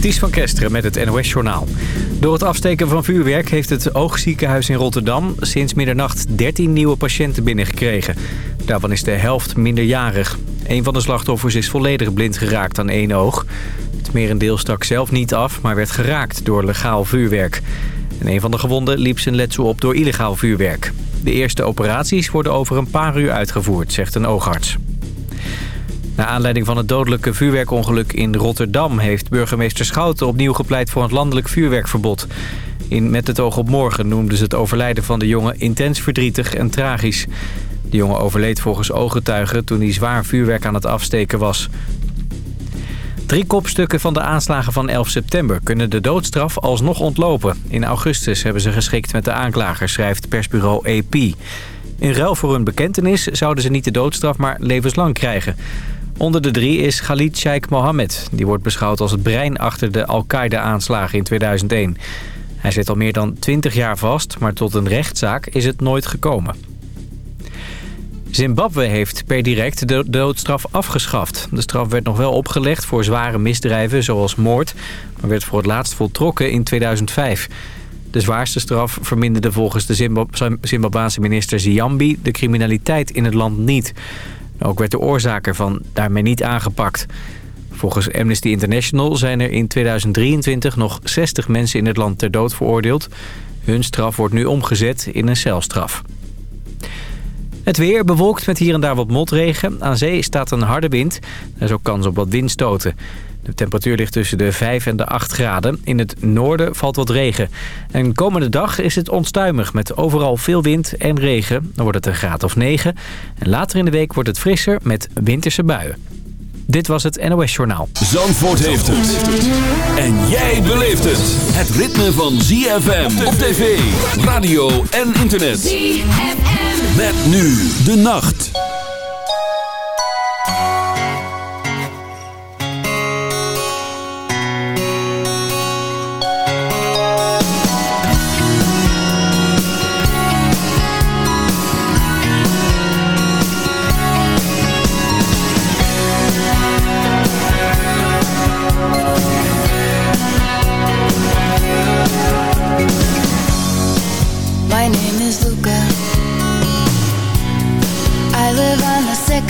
Ties van Kesteren met het NOS-journaal. Door het afsteken van vuurwerk heeft het oogziekenhuis in Rotterdam... sinds middernacht 13 nieuwe patiënten binnengekregen. Daarvan is de helft minderjarig. Een van de slachtoffers is volledig blind geraakt aan één oog. Het merendeel stak zelf niet af, maar werd geraakt door legaal vuurwerk. En een van de gewonden liep zijn letsel op door illegaal vuurwerk. De eerste operaties worden over een paar uur uitgevoerd, zegt een oogarts. Na aanleiding van het dodelijke vuurwerkongeluk in Rotterdam... heeft burgemeester Schouten opnieuw gepleit voor een landelijk vuurwerkverbod. In Met het oog op morgen noemden ze het overlijden van de jongen intens verdrietig en tragisch. De jongen overleed volgens ooggetuigen toen hij zwaar vuurwerk aan het afsteken was. Drie kopstukken van de aanslagen van 11 september kunnen de doodstraf alsnog ontlopen. In augustus hebben ze geschikt met de aanklager, schrijft persbureau AP. In ruil voor hun bekentenis zouden ze niet de doodstraf, maar levenslang krijgen. Onder de drie is Khalid Sheikh Mohammed. Die wordt beschouwd als het brein achter de Al-Qaeda-aanslagen in 2001. Hij zit al meer dan 20 jaar vast, maar tot een rechtszaak is het nooit gekomen. Zimbabwe heeft per direct de doodstraf afgeschaft. De straf werd nog wel opgelegd voor zware misdrijven zoals moord... maar werd voor het laatst voltrokken in 2005. De zwaarste straf verminderde volgens de Zimbabweanse minister Ziambi... de criminaliteit in het land niet... Ook werd de oorzaak ervan daarmee niet aangepakt. Volgens Amnesty International zijn er in 2023 nog 60 mensen in het land ter dood veroordeeld. Hun straf wordt nu omgezet in een celstraf. Het weer bewolkt met hier en daar wat motregen. Aan zee staat een harde wind. Er is ook kans op wat windstoten. De temperatuur ligt tussen de 5 en de 8 graden. In het noorden valt wat regen. En komende dag is het onstuimig met overal veel wind en regen. Dan wordt het een graad of 9. En later in de week wordt het frisser met winterse buien. Dit was het NOS Journaal. Zandvoort heeft het. En jij beleeft het. Het ritme van ZFM op tv, radio en internet. ZFM. Met nu de nacht.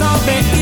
saber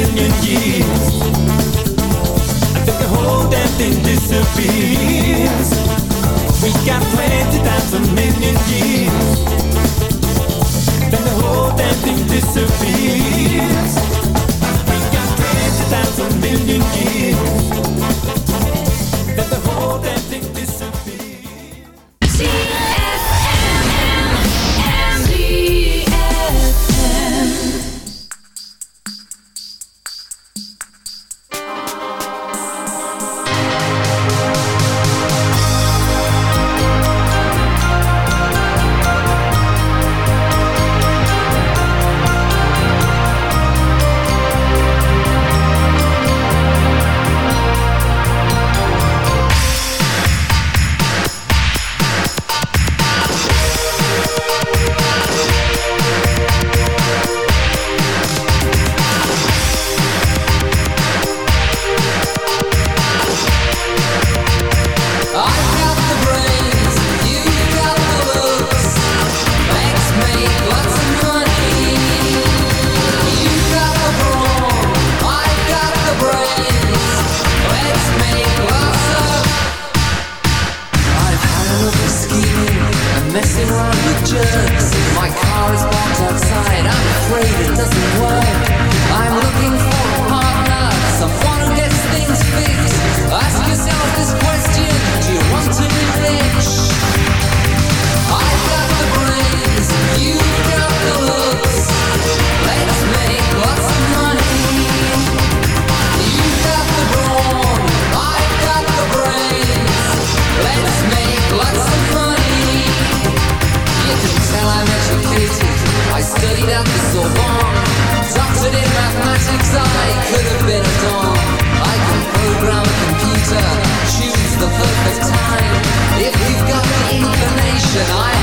million years. I think the whole damn thing disappears. We got twenty thousand million years. Then the whole damn thing disappears. We got twenty thousand million years. Then the whole damn thing and I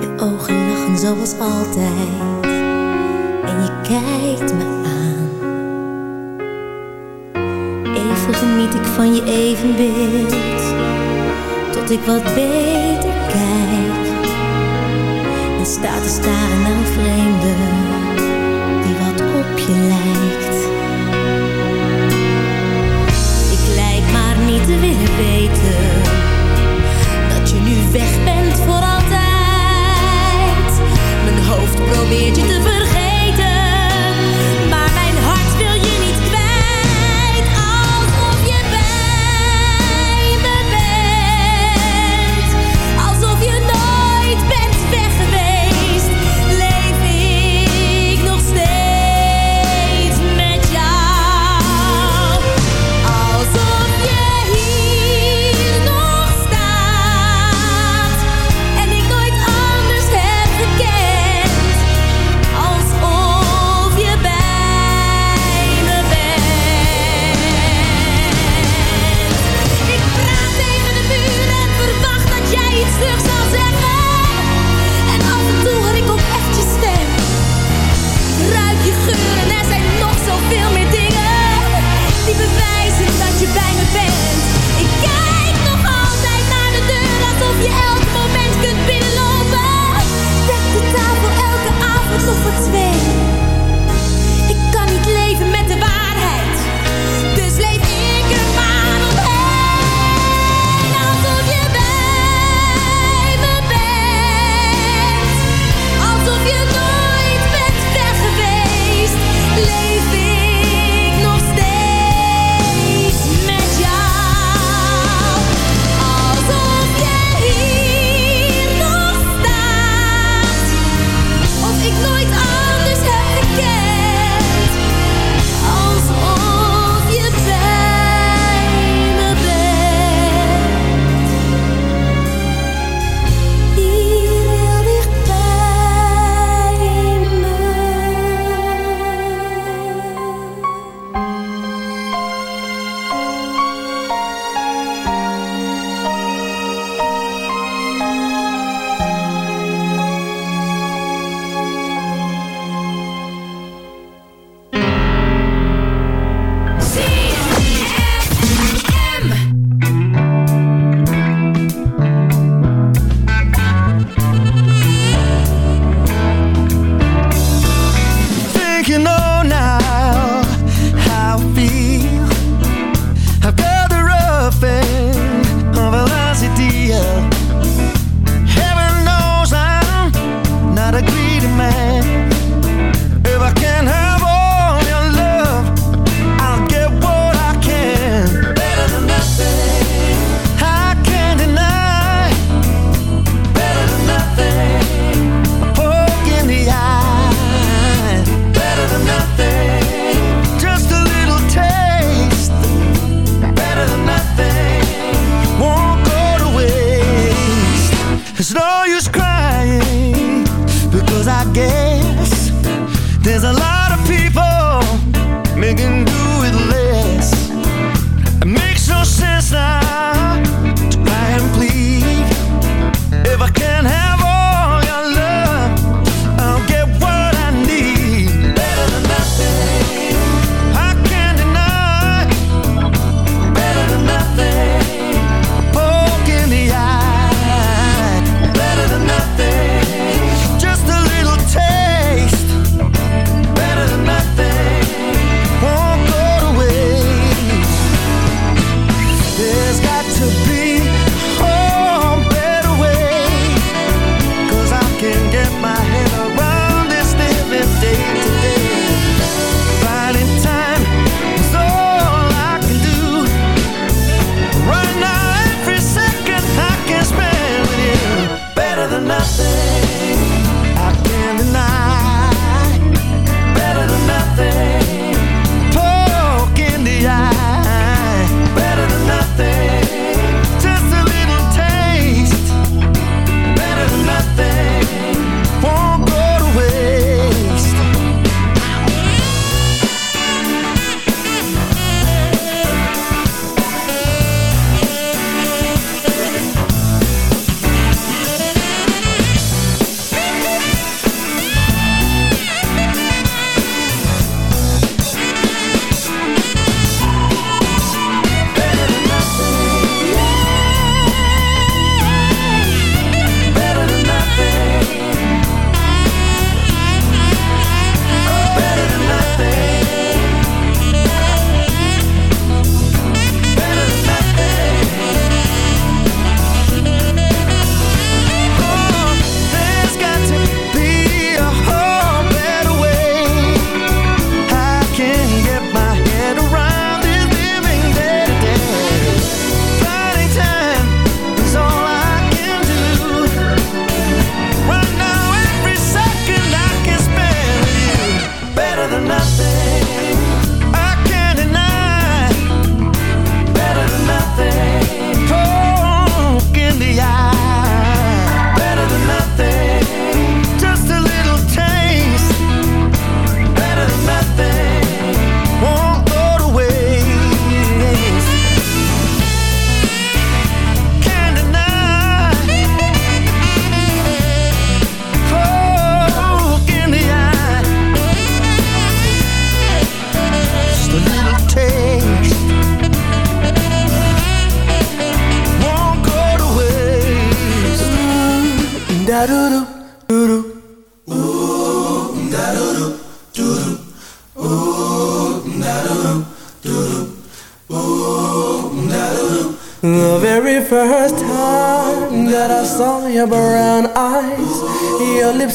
Je ogen lachen zoals altijd en je kijkt me aan. Even geniet ik van je evenbeeld, tot ik wat beter kijk. En sta te staren aan vreemde die wat op je lijkt. 别急着吩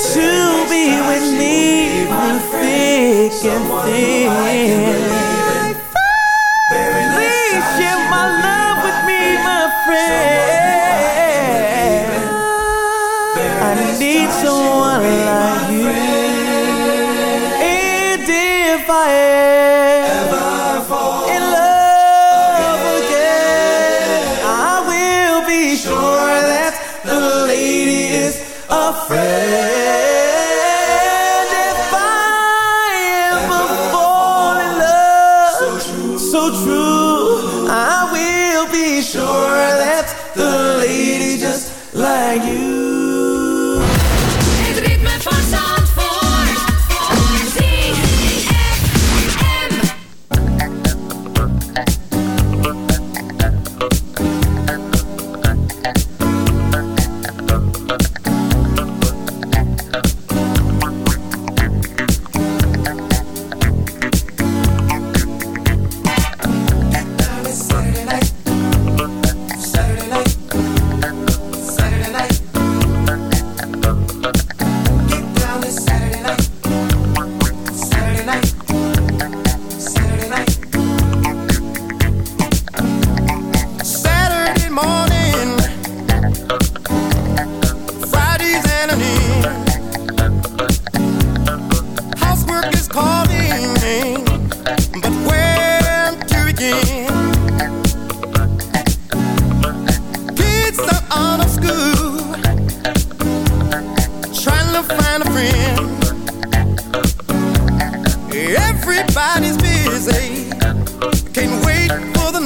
to be with me through thick and thin.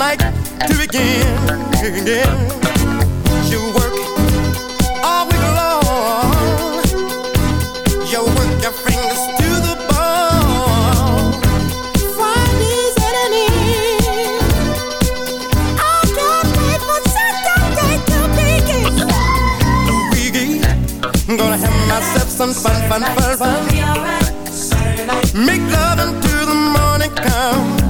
Night to begin. You work all week long. You work your fingers to the bone. Friday's at an end. I can't wait for Saturday to begin. Weegie, gonna have myself some fun, fun, fun, fun. Make love until the morning come.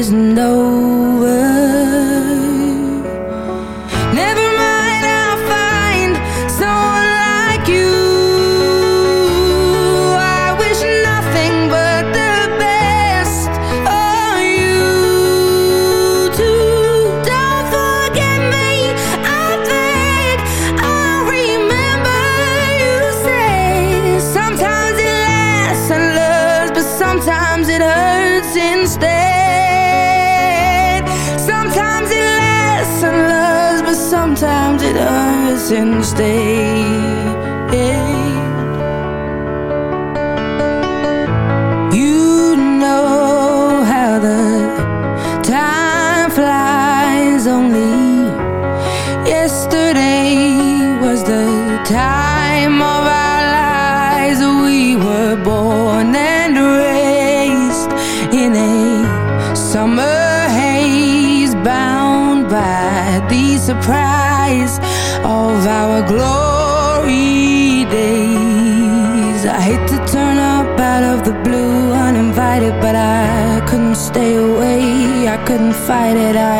isn't over. since day light it up.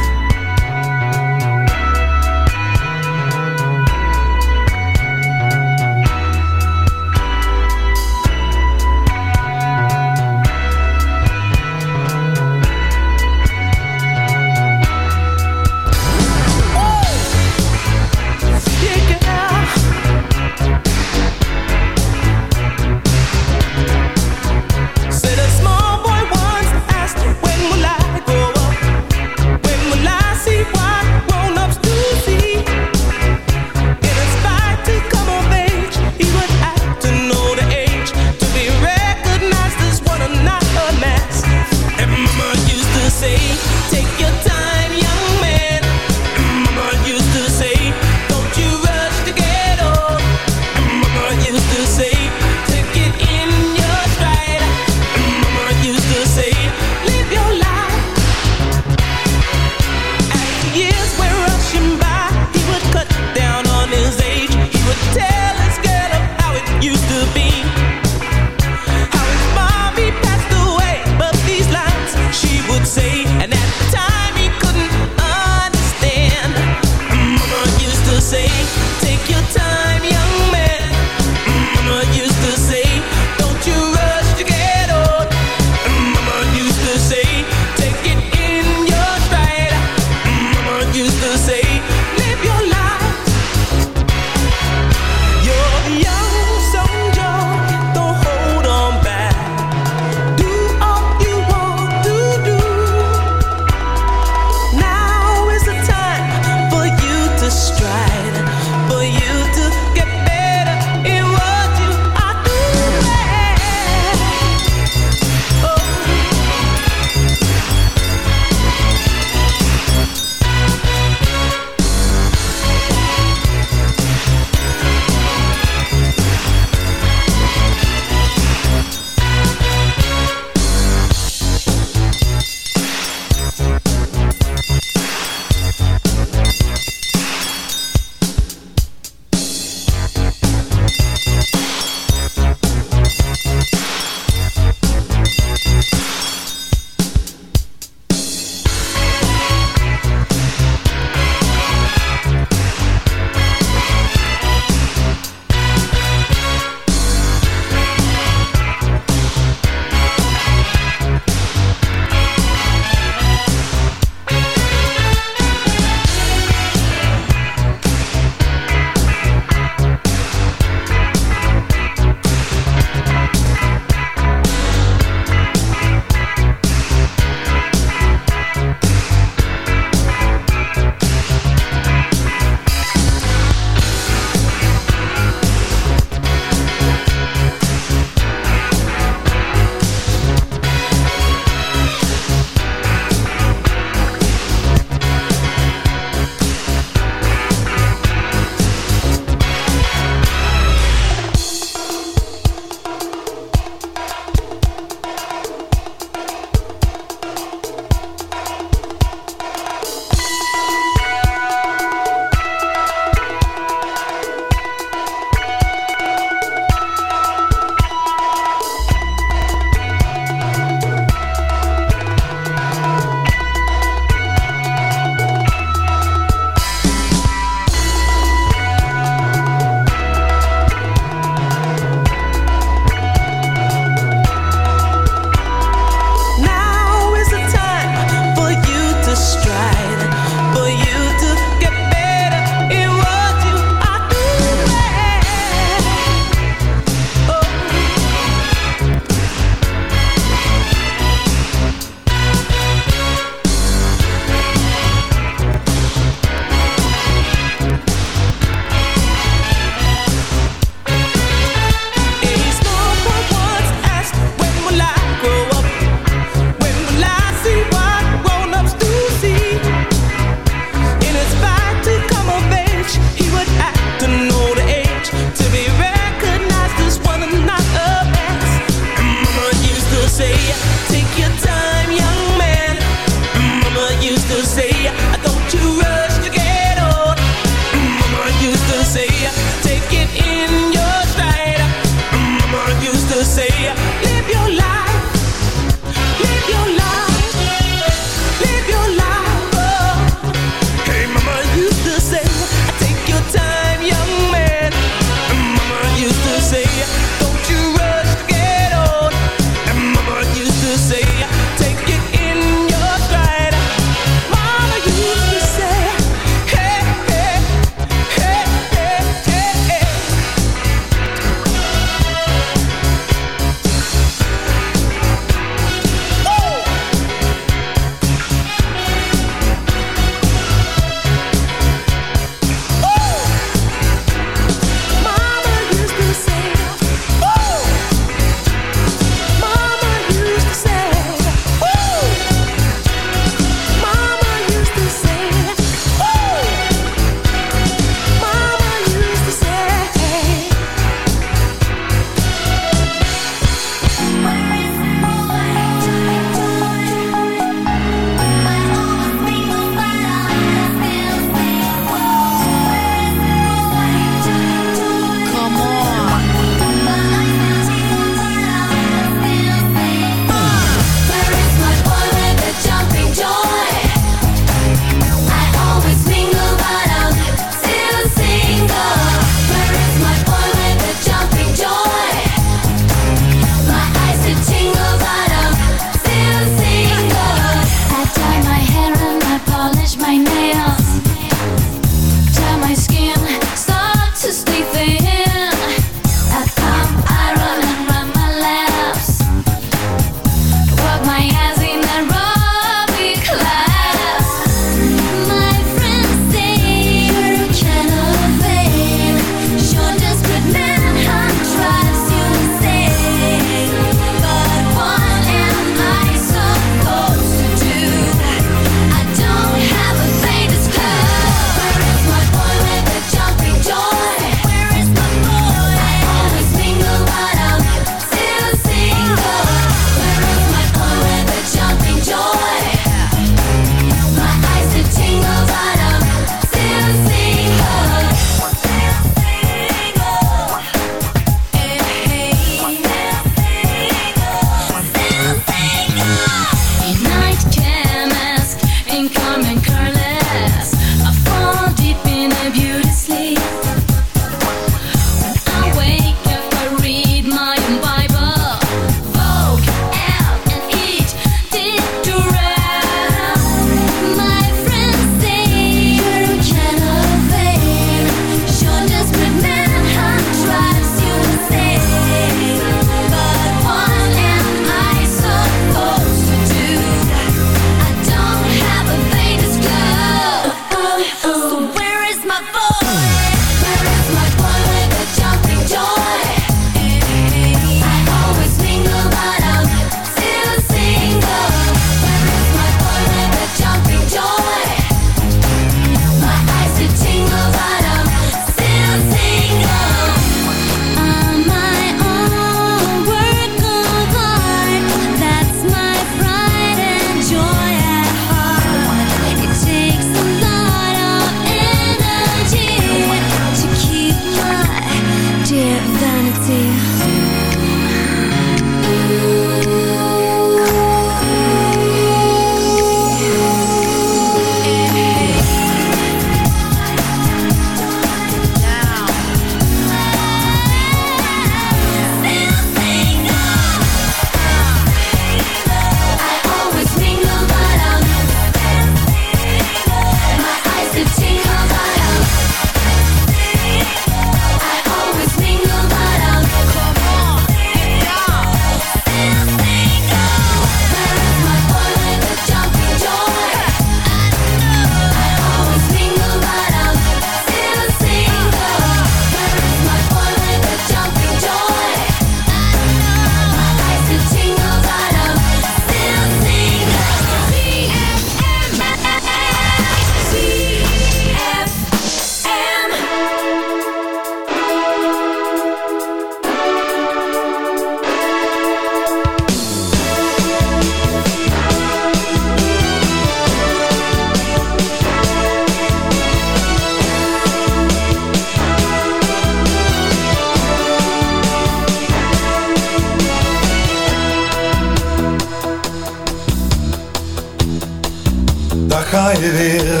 weer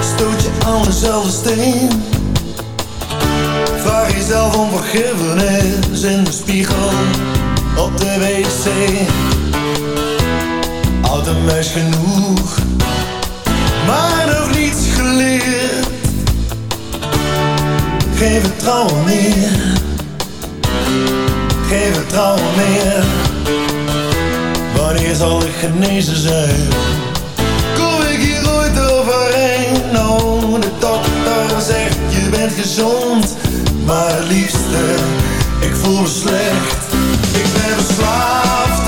Stoot je aan dezelfde steen. Vraag jezelf om vergiffenis In de spiegel op de wc. Oud en meisje genoeg Maar nog niets geleerd. Geen vertrouwen meer Geen vertrouwen meer. Wanneer zal ik genezen zijn? gezond, maar liefste, ik voel me slecht. Ik ben verslaafd